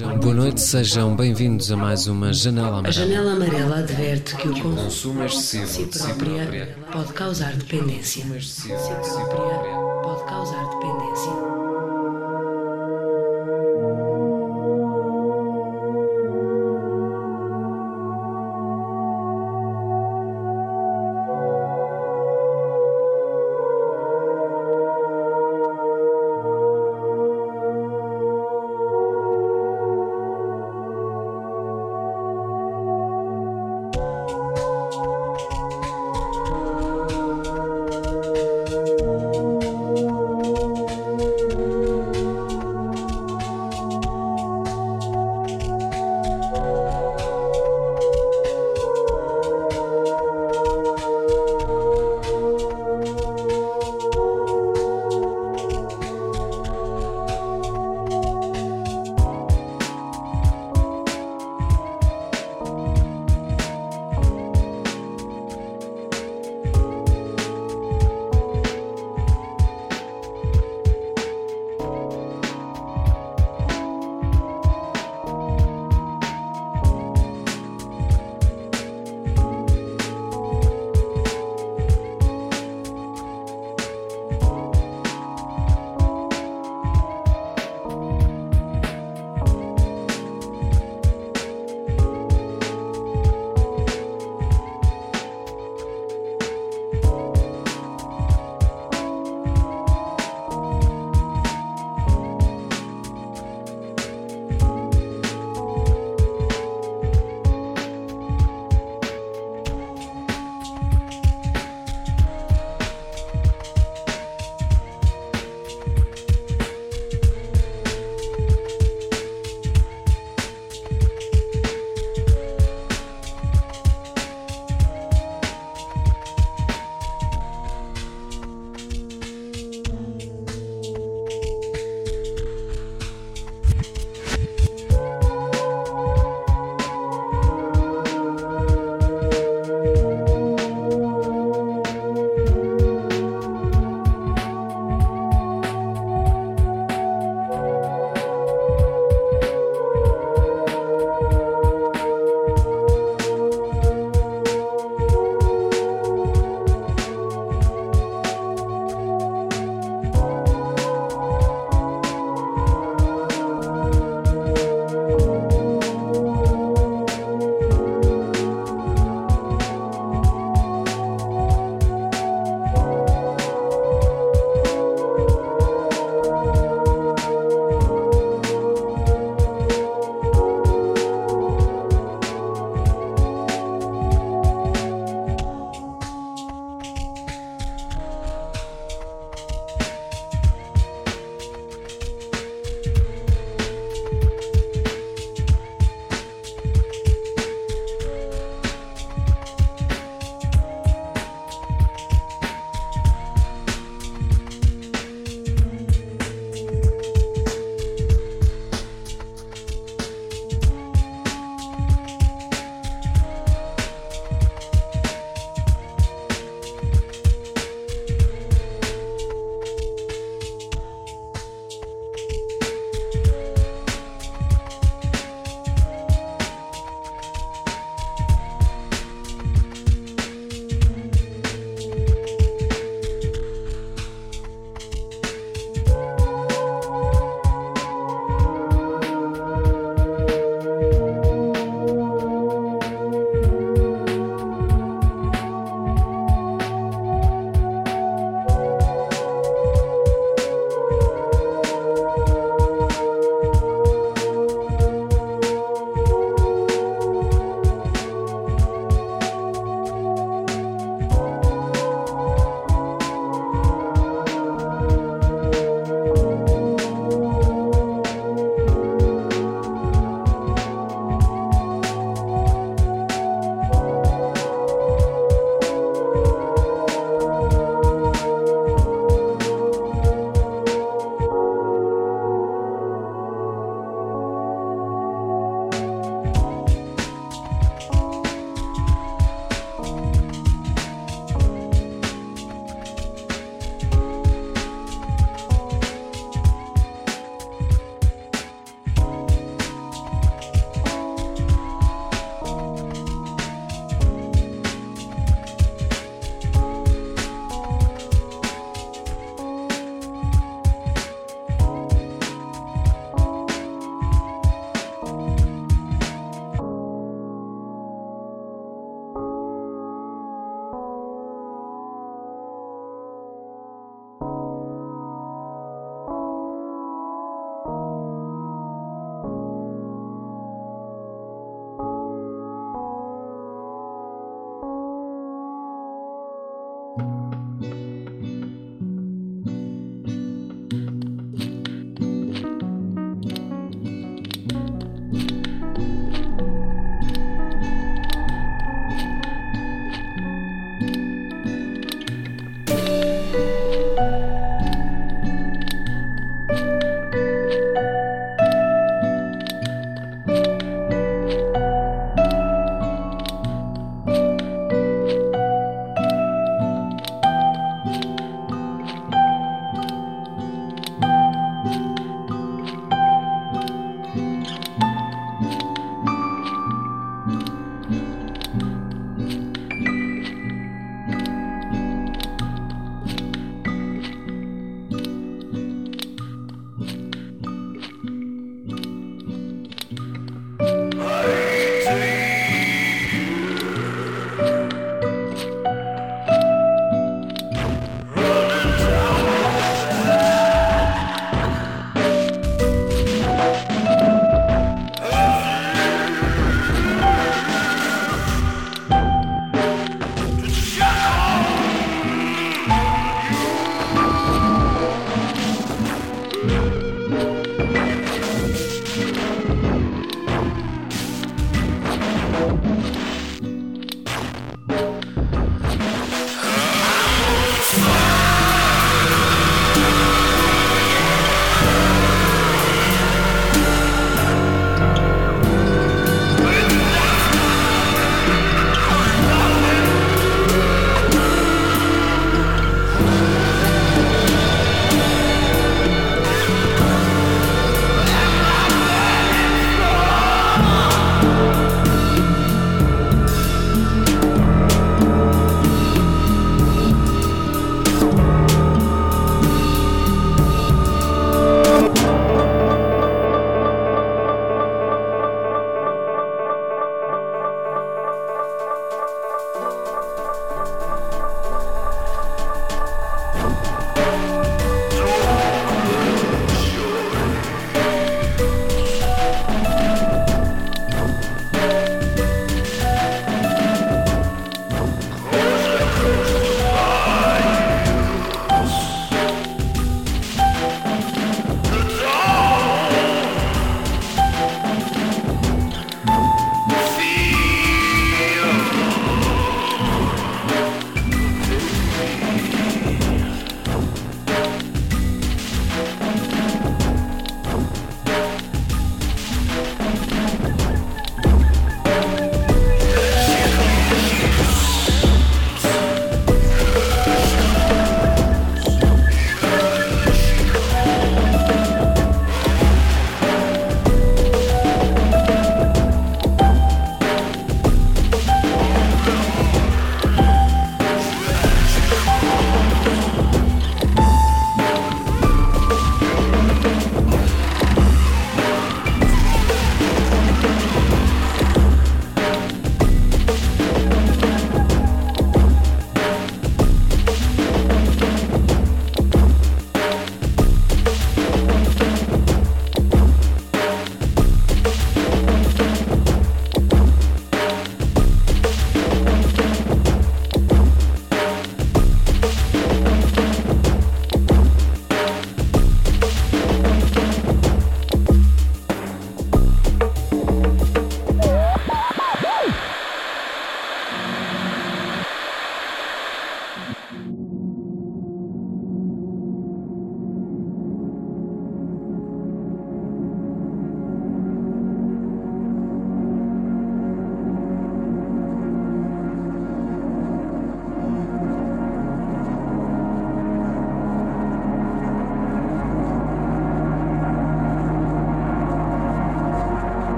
Sejam, boa noite, sejam bem-vindos a mais uma janela amarela. A janela amarela adverte que o O consumo excessivo de si própria pode causar dependência. Consumo excessivo Si de si própria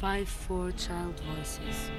5 4 Child Voices.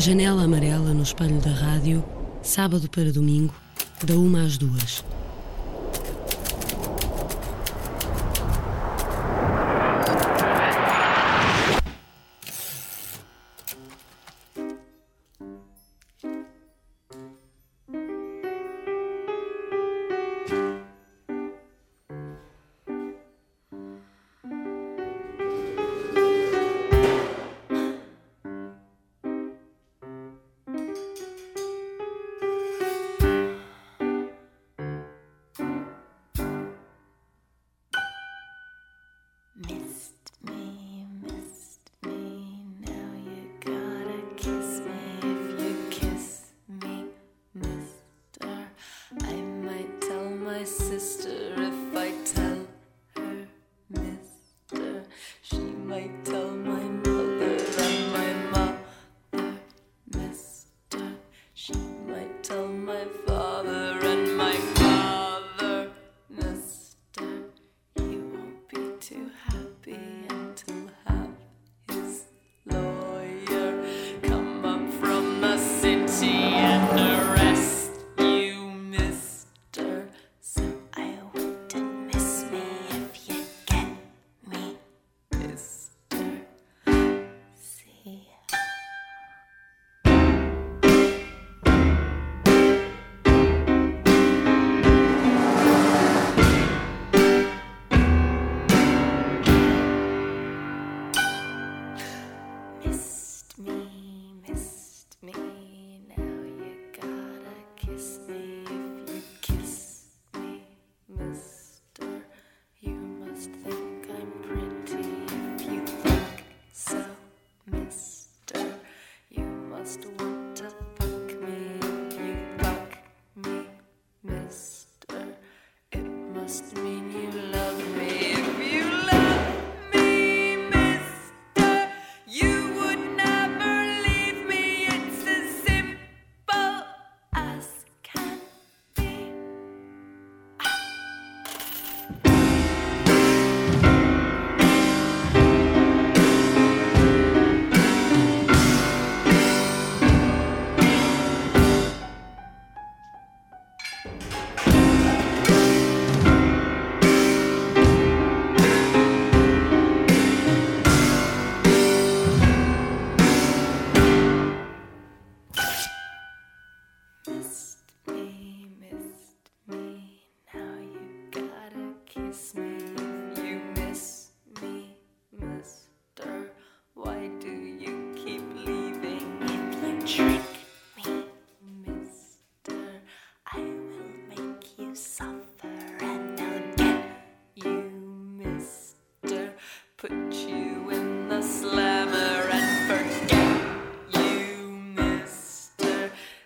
A Janela Amarela no espelho da rádio, sábado para domingo, da uma às duas.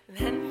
Then